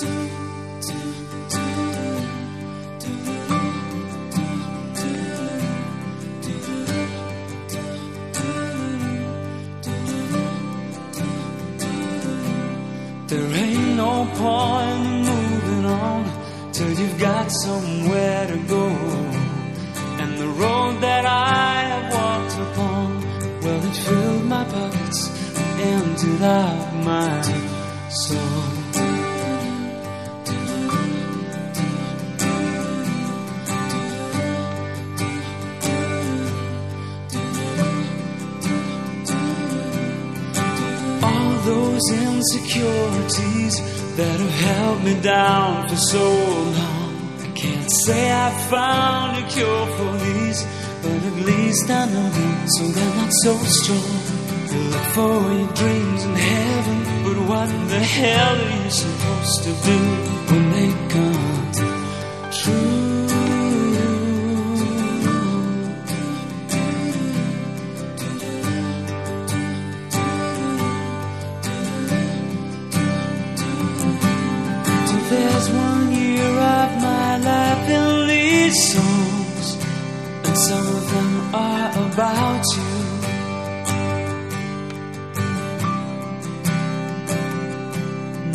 There ain't no point in moving on till you've got somewhere to go. And the road that I have walked upon, well, it filled my pockets and emptied out my soul. Those insecurities that have held me down for so long. I can't say I found a cure for these, but at least I know them, so they're not so strong. You look for your dreams in heaven, but what the hell are you supposed to do when they come true? There's one year of my life in these songs, and some of them are about you.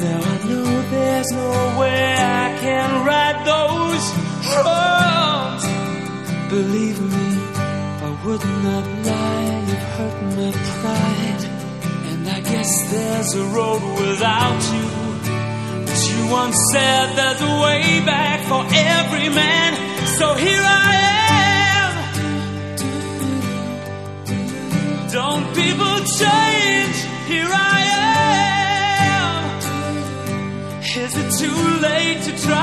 Now I know there's no way I can right those wrongs. Believe me, I would not lie. You've hurt my pride, and I guess there's a road without. You once said there's a way back for every man. So here I am. Don't people change? Here I am. Is it too late to try